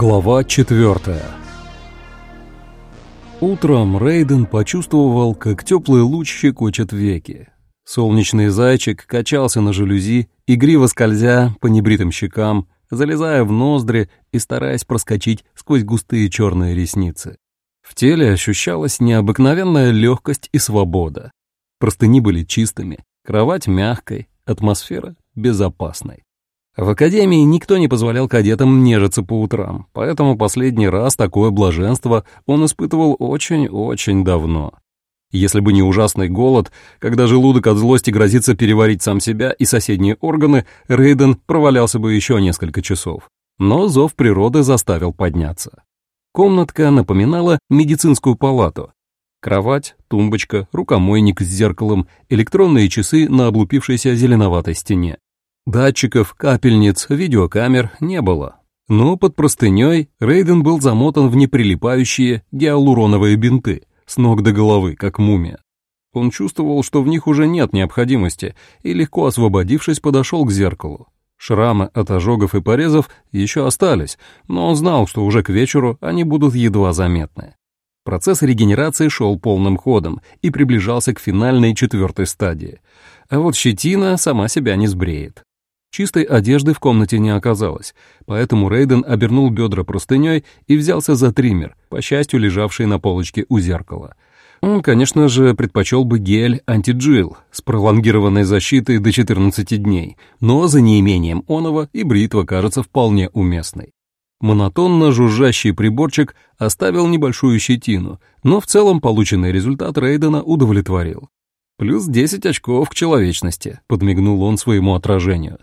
Глава четвертая Утром Рейден почувствовал, как теплый луч щекочет веки. Солнечный зайчик качался на жалюзи, игриво скользя по небритым щекам, залезая в ноздри и стараясь проскочить сквозь густые черные ресницы. В теле ощущалась необыкновенная легкость и свобода. Простыни были чистыми, кровать мягкой, атмосфера безопасной. В академии никто не позволял кадетам нежиться по утрам, поэтому последний раз такое блаженство он испытывал очень-очень давно. Если бы не ужасный голод, когда желудок от злости грозится переварить сам себя и соседние органы, Рейден провалялся бы еще несколько часов. Но зов природы заставил подняться. Комнатка напоминала медицинскую палату. Кровать, тумбочка, рукомойник с зеркалом, электронные часы на облупившейся зеленоватой стене. Датчиков, капельниц, видеокамер не было. Но под простыней Рейден был замотан в неприлипающие гиалуроновые бинты, с ног до головы, как мумия. Он чувствовал, что в них уже нет необходимости, и, легко освободившись, подошел к зеркалу. Шрамы от ожогов и порезов еще остались, но он знал, что уже к вечеру они будут едва заметны. Процесс регенерации шел полным ходом и приближался к финальной четвертой стадии. А вот щетина сама себя не сбреет. Чистой одежды в комнате не оказалось, поэтому Рейден обернул бедра простыней и взялся за триммер, по счастью, лежавший на полочке у зеркала. Он, конечно же, предпочел бы гель антиджил с пролонгированной защитой до 14 дней, но за неимением оного и бритва кажется вполне уместной. Монотонно жужжащий приборчик оставил небольшую щетину, но в целом полученный результат Рейдена удовлетворил. «Плюс 10 очков к человечности», — подмигнул он своему отражению.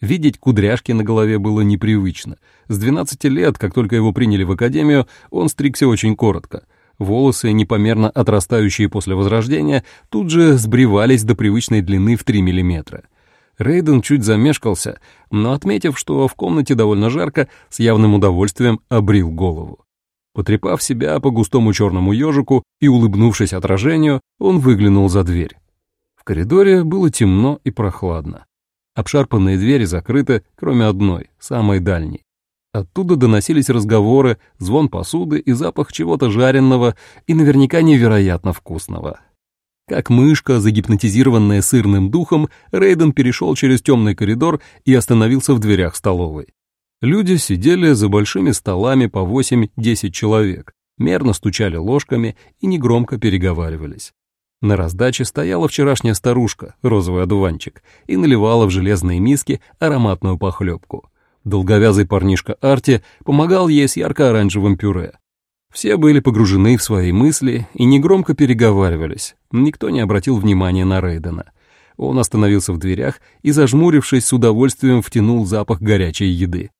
Видеть кудряшки на голове было непривычно. С 12 лет, как только его приняли в академию, он стригся очень коротко. Волосы, непомерно отрастающие после возрождения, тут же сбривались до привычной длины в 3 миллиметра. Рейден чуть замешкался, но, отметив, что в комнате довольно жарко, с явным удовольствием обрил голову. Потрепав себя по густому черному ежику и улыбнувшись отражению, он выглянул за дверь. В коридоре было темно и прохладно. Обшарпанные двери закрыты, кроме одной, самой дальней. Оттуда доносились разговоры, звон посуды и запах чего-то жареного и наверняка невероятно вкусного. Как мышка, загипнотизированная сырным духом, Рейден перешел через темный коридор и остановился в дверях столовой. Люди сидели за большими столами по 8-10 человек, мерно стучали ложками и негромко переговаривались. На раздаче стояла вчерашняя старушка, розовый одуванчик, и наливала в железные миски ароматную похлебку. Долговязый парнишка Арти помогал ей с ярко-оранжевым пюре. Все были погружены в свои мысли и негромко переговаривались. Никто не обратил внимания на Рейдена. Он остановился в дверях и, зажмурившись, с удовольствием втянул запах горячей еды.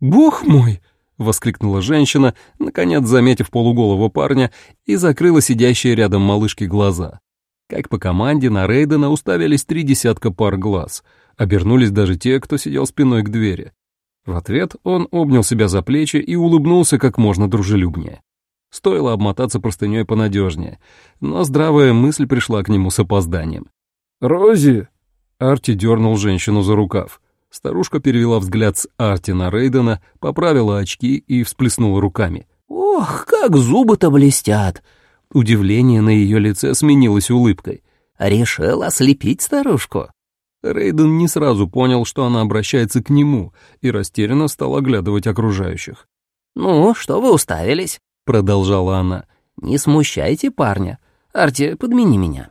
«Бог мой!» — воскликнула женщина, наконец заметив полуголого парня, и закрыла сидящие рядом малышки глаза. Как по команде на Рейдена уставились три десятка пар глаз, обернулись даже те, кто сидел спиной к двери. В ответ он обнял себя за плечи и улыбнулся как можно дружелюбнее. Стоило обмотаться простыней понадежнее, но здравая мысль пришла к нему с опозданием. «Рози!» — Арти дернул женщину за рукав. Старушка перевела взгляд с Арти на Рейдена, поправила очки и всплеснула руками. «Ох, как зубы-то блестят!» Удивление на ее лице сменилось улыбкой. «Решил ослепить старушку?» Рейден не сразу понял, что она обращается к нему, и растерянно стал оглядывать окружающих. «Ну, что вы уставились?» — продолжала она. «Не смущайте парня. Арти, подмени меня».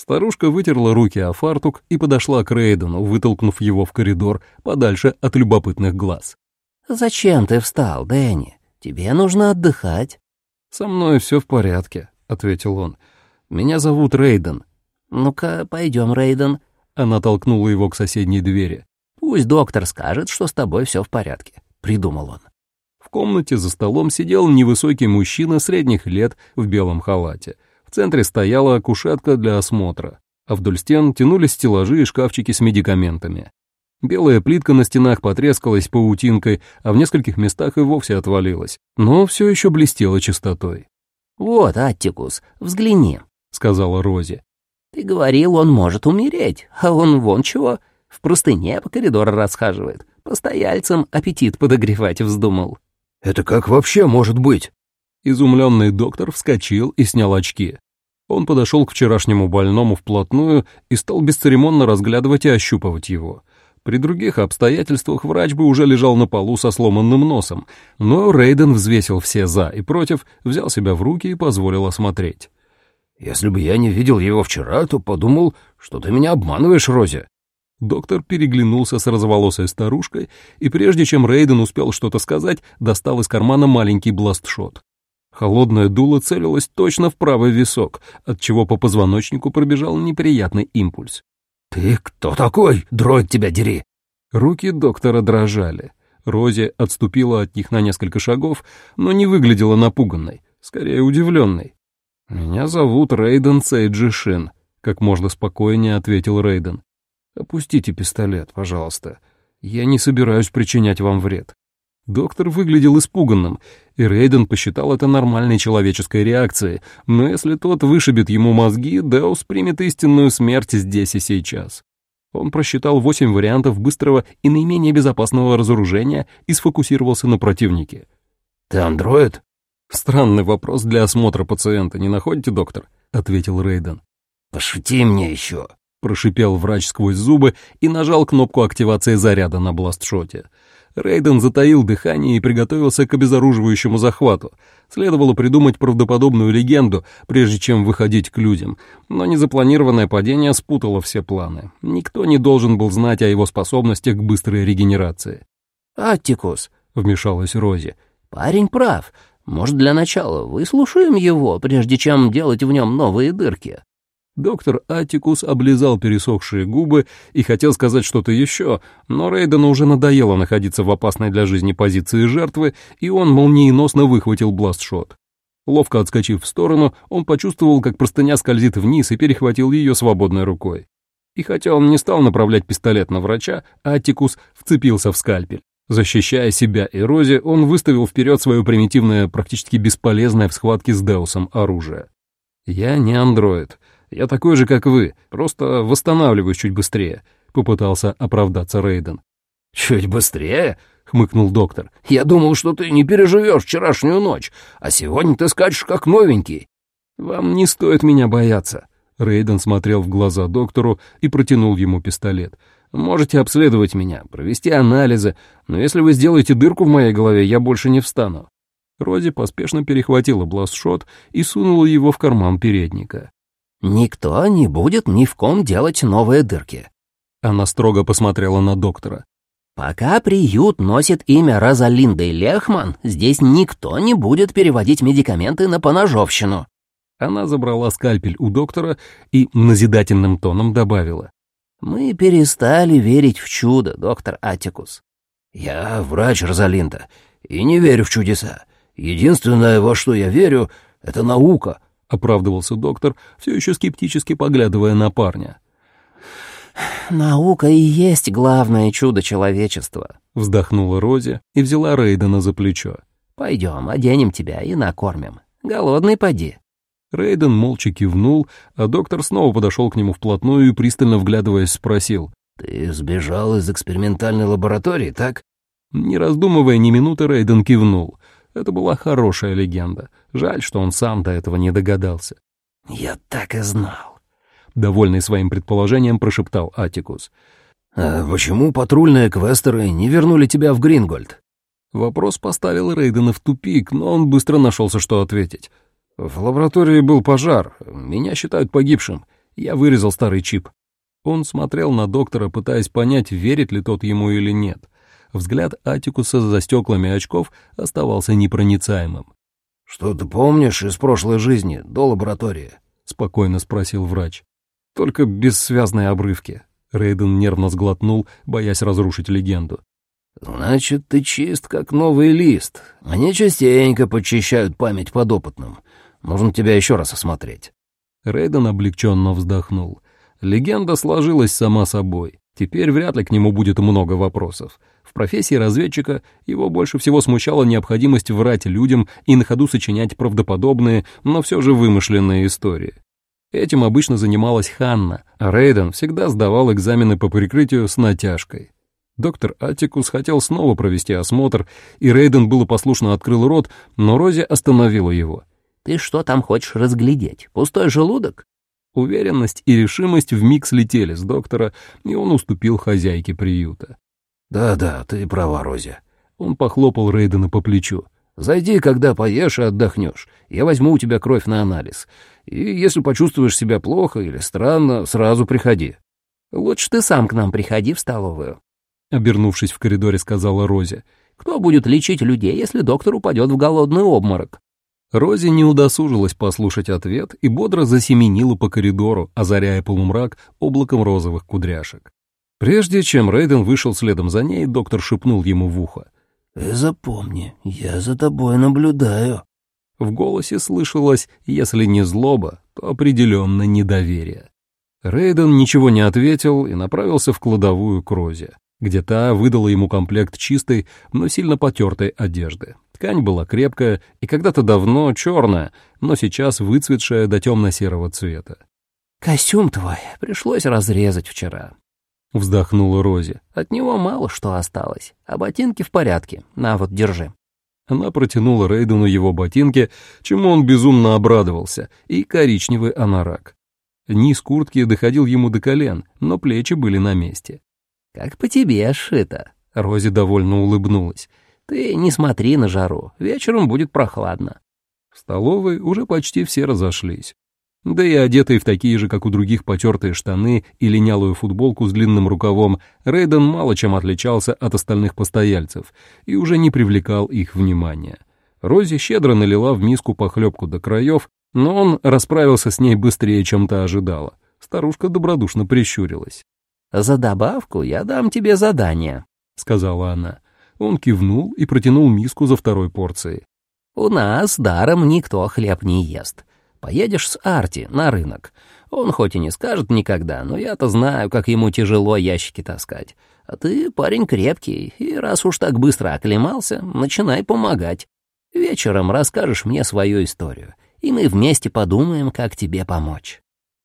Старушка вытерла руки о фартук и подошла к Рейдену, вытолкнув его в коридор подальше от любопытных глаз. «Зачем ты встал, Дэнни? Тебе нужно отдыхать». «Со мной все в порядке», — ответил он. «Меня зовут Рейден». «Ну-ка, пойдем, Рейден». Она толкнула его к соседней двери. «Пусть доктор скажет, что с тобой все в порядке», — придумал он. В комнате за столом сидел невысокий мужчина средних лет в белом халате — в центре стояла кушетка для осмотра, а вдоль стен тянулись стеллажи и шкафчики с медикаментами. Белая плитка на стенах потрескалась паутинкой, а в нескольких местах и вовсе отвалилась, но все еще блестела чистотой. «Вот, Аттикус, взгляни», — сказала Рози. «Ты говорил, он может умереть, а он вон чего, в простыне по коридору расхаживает, постояльцам аппетит подогревать вздумал». Это как вообще может быть?» Изумленный доктор вскочил и снял очки. Он подошел к вчерашнему больному вплотную и стал бесцеремонно разглядывать и ощупывать его. При других обстоятельствах врач бы уже лежал на полу со сломанным носом, но Рейден взвесил все «за» и «против», взял себя в руки и позволил осмотреть. «Если бы я не видел его вчера, то подумал, что ты меня обманываешь, Рози». Доктор переглянулся с розоволосой старушкой, и прежде чем Рейден успел что-то сказать, достал из кармана маленький бластшот. Холодное дуло целилось точно в правый висок, отчего по позвоночнику пробежал неприятный импульс. «Ты кто такой? Дроид тебя дери!» Руки доктора дрожали. Рози отступила от них на несколько шагов, но не выглядела напуганной, скорее удивленной. «Меня зовут Рейден Сейджишин», — как можно спокойнее ответил Рейден. «Опустите пистолет, пожалуйста. Я не собираюсь причинять вам вред». Доктор выглядел испуганным, и Рейден посчитал это нормальной человеческой реакцией, но если тот вышибет ему мозги, Деус примет истинную смерть здесь и сейчас. Он просчитал восемь вариантов быстрого и наименее безопасного разоружения и сфокусировался на противнике. «Ты андроид?» «Странный вопрос для осмотра пациента, не находите, доктор?» — ответил Рейден. «Пошути мне еще», — прошипел врач сквозь зубы и нажал кнопку активации заряда на бластшоте. Рейден затаил дыхание и приготовился к обезоруживающему захвату. Следовало придумать правдоподобную легенду, прежде чем выходить к людям, но незапланированное падение спутало все планы. Никто не должен был знать о его способностях к быстрой регенерации. «Аттикус», — вмешалась Рози, — «парень прав. Может, для начала выслушаем его, прежде чем делать в нем новые дырки?» Доктор Атикус облизал пересохшие губы и хотел сказать что-то еще, но Рейдену уже надоело находиться в опасной для жизни позиции жертвы, и он молниеносно выхватил бластшот. Ловко отскочив в сторону, он почувствовал, как простыня скользит вниз и перехватил ее свободной рукой. И хотя он не стал направлять пистолет на врача, Атикус вцепился в скальпель. Защищая себя и Рози, он выставил вперед свое примитивное, практически бесполезное в схватке с Деусом оружие. «Я не андроид. Я такой же, как вы, просто восстанавливаюсь чуть быстрее», — попытался оправдаться Рейден. «Чуть быстрее?» — хмыкнул доктор. «Я думал, что ты не переживешь вчерашнюю ночь, а сегодня ты скачешь как новенький». «Вам не стоит меня бояться». Рейден смотрел в глаза доктору и протянул ему пистолет. «Можете обследовать меня, провести анализы, но если вы сделаете дырку в моей голове, я больше не встану». Рози поспешно перехватила бластшот и сунула его в карман передника. Никто не будет ни в ком делать новые дырки. Она строго посмотрела на доктора. Пока приют носит имя Розалинды Лехман, здесь никто не будет переводить медикаменты на поножовщину. Она забрала скальпель у доктора и назидательным тоном добавила. «Мы перестали верить в чудо, доктор Атикус». «Я врач Розалинда и не верю в чудеса. Единственное, во что я верю, — это наука, оправдывался доктор, все еще скептически поглядывая на парня. «Наука и есть главное чудо человечества», — вздохнула Рози и взяла Рейдена за плечо. «Пойдем, оденем тебя и накормим. Голодный поди». Рейден молча кивнул, а доктор снова подошел к нему вплотную и, пристально вглядываясь, спросил. «Ты сбежал из экспериментальной лаборатории, так?» Не раздумывая ни минуты, Рейден кивнул. Это была хорошая легенда. Жаль, что он сам до этого не догадался. «Я так и знал», — довольный своим предположением прошептал Атикус. «А почему патрульные квестеры не вернули тебя в Грингольд?» Вопрос поставил Рейдена в тупик, но он быстро нашелся, что ответить. «В лаборатории был пожар. Меня считают погибшим. Я вырезал старый чип». Он смотрел на доктора, пытаясь понять, верит ли тот ему или нет. Взгляд Атикуса за стеклами очков оставался непроницаемым. «Что ты помнишь из прошлой жизни, до лаборатории?» — спокойно спросил врач. «Только бессвязные обрывки». Рейден нервно сглотнул, боясь разрушить легенду. «Значит, ты чист, как новый лист. Они частенько подчищают память подопытным. Нужно тебя еще раз осмотреть». Рейден облегченно вздохнул. Легенда сложилась сама собой. Теперь вряд ли к нему будет много вопросов. В профессии разведчика его больше всего смущала необходимость врать людям и на ходу сочинять правдоподобные, но все же вымышленные истории. Этим обычно занималась Ханна, а Рейден всегда сдавал экзамены по прикрытию с натяжкой. Доктор Атикус хотел снова провести осмотр, и Рейден было послушно открыл рот, но Рози остановила его. «Ты что там хочешь разглядеть? Пустой желудок?» Уверенность и решимость вмиг слетели с доктора, и он уступил хозяйке приюта. «Да-да, ты права, Рози». Он похлопал Рейдена по плечу. «Зайди, когда поешь и отдохнешь. Я возьму у тебя кровь на анализ. И если почувствуешь себя плохо или странно, сразу приходи». «Лучше ты сам к нам приходи в столовую», — обернувшись в коридоре, сказала Рози. «Кто будет лечить людей, если доктор упадет в голодный обморок?» Рози не удосужилась послушать ответ и бодро засеменила по коридору, озаряя полумрак облаком розовых кудряшек. Прежде чем Рейден вышел следом за ней, доктор шепнул ему в ухо. «Э, «Запомни, я за тобой наблюдаю». В голосе слышалось, если не злоба, то определенно недоверие. Рейден ничего не ответил и направился в кладовую к Розе где та выдала ему комплект чистой, но сильно потертой одежды. Ткань была крепкая и когда-то давно черная, но сейчас выцветшая до темно-серого цвета. «Костюм твой пришлось разрезать вчера», — вздохнула Рози. «От него мало что осталось, а ботинки в порядке. На вот, держи». Она протянула Рейдену его ботинки, чему он безумно обрадовался, и коричневый анорак. Низ куртки доходил ему до колен, но плечи были на месте. «Как по тебе сшито», — Рози довольно улыбнулась. «Ты не смотри на жару, вечером будет прохладно». В столовой уже почти все разошлись. Да и одетый в такие же, как у других, потертые штаны и линялую футболку с длинным рукавом, Рейден мало чем отличался от остальных постояльцев и уже не привлекал их внимания. Рози щедро налила в миску похлебку до краев, но он расправился с ней быстрее, чем та ожидала. Старушка добродушно прищурилась. «За добавку я дам тебе задание», — сказала она. Он кивнул и протянул миску за второй порцией. «У нас даром никто хлеб не ест. Поедешь с Арти на рынок. Он хоть и не скажет никогда, но я-то знаю, как ему тяжело ящики таскать. А ты парень крепкий, и раз уж так быстро оклемался, начинай помогать. Вечером расскажешь мне свою историю, и мы вместе подумаем, как тебе помочь».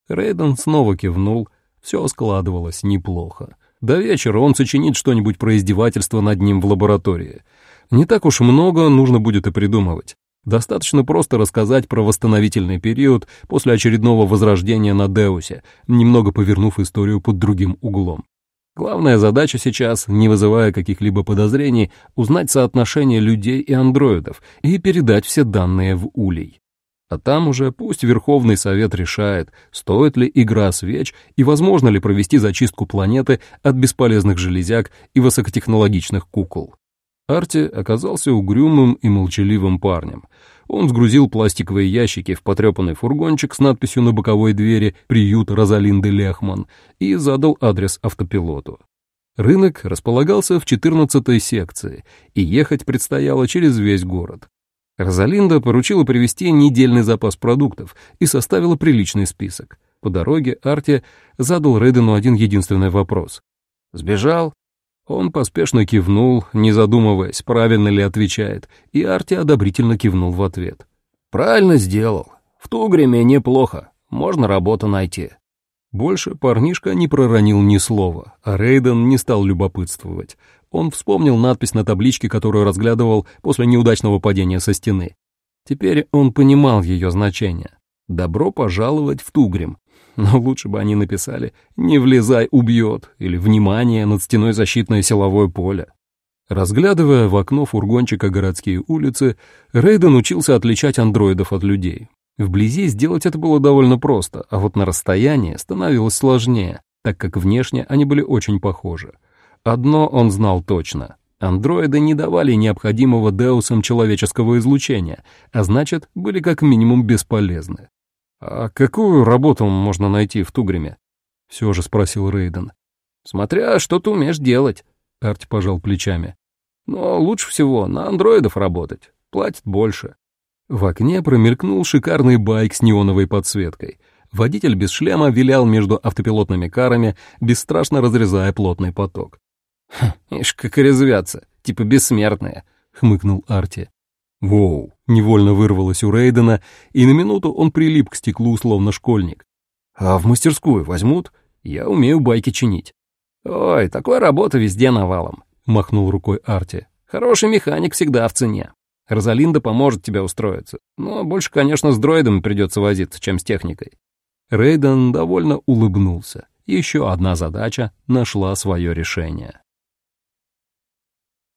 Рейден снова кивнул, все складывалось неплохо. До вечера он сочинит что-нибудь про издевательство над ним в лаборатории. Не так уж много нужно будет и придумывать. Достаточно просто рассказать про восстановительный период после очередного возрождения на Деусе, немного повернув историю под другим углом. Главная задача сейчас, не вызывая каких-либо подозрений, узнать соотношение людей и андроидов и передать все данные в Улей. А там уже пусть Верховный Совет решает, стоит ли игра свеч и возможно ли провести зачистку планеты от бесполезных железяк и высокотехнологичных кукол. Арти оказался угрюмым и молчаливым парнем. Он сгрузил пластиковые ящики в потрепанный фургончик с надписью на боковой двери «Приют Розалинды Лехман» и задал адрес автопилоту. Рынок располагался в 14 секции, и ехать предстояло через весь город. Розалинда поручила привезти недельный запас продуктов и составила приличный список. По дороге Арти задал Рейдену один единственный вопрос. «Сбежал?» Он поспешно кивнул, не задумываясь, правильно ли отвечает, и Арти одобрительно кивнул в ответ. «Правильно сделал. В Тугриме неплохо. Можно работу найти». Больше парнишка не проронил ни слова, а Рейден не стал любопытствовать. Он вспомнил надпись на табличке, которую разглядывал после неудачного падения со стены. Теперь он понимал ее значение. «Добро пожаловать в Тугрим». Но лучше бы они написали «Не влезай, убьет» или «Внимание, над стеной защитное силовое поле». Разглядывая в окно фургончика городские улицы, Рейден учился отличать андроидов от людей. Вблизи сделать это было довольно просто, а вот на расстоянии становилось сложнее, так как внешне они были очень похожи. Одно он знал точно. Андроиды не давали необходимого Деусам человеческого излучения, а значит, были как минимум бесполезны. «А какую работу можно найти в Тугриме?» — все же спросил Рейден. «Смотря, что ты умеешь делать», — Арти пожал плечами. «Но лучше всего на андроидов работать, платят больше». В окне промелькнул шикарный байк с неоновой подсветкой. Водитель без шлема вилял между автопилотными карами, бесстрашно разрезая плотный поток. «Ишь, как резвятся, типа бессмертные», — хмыкнул Арти. «Воу!» — невольно вырвалось у Рейдена, и на минуту он прилип к стеклу, словно школьник. «А в мастерскую возьмут? Я умею байки чинить». «Ой, такой работы везде навалом», — махнул рукой Арти. «Хороший механик всегда в цене. Розалинда поможет тебе устроиться. Но больше, конечно, с дроидом придется возиться, чем с техникой». Рейден довольно улыбнулся. Еще одна задача нашла свое решение.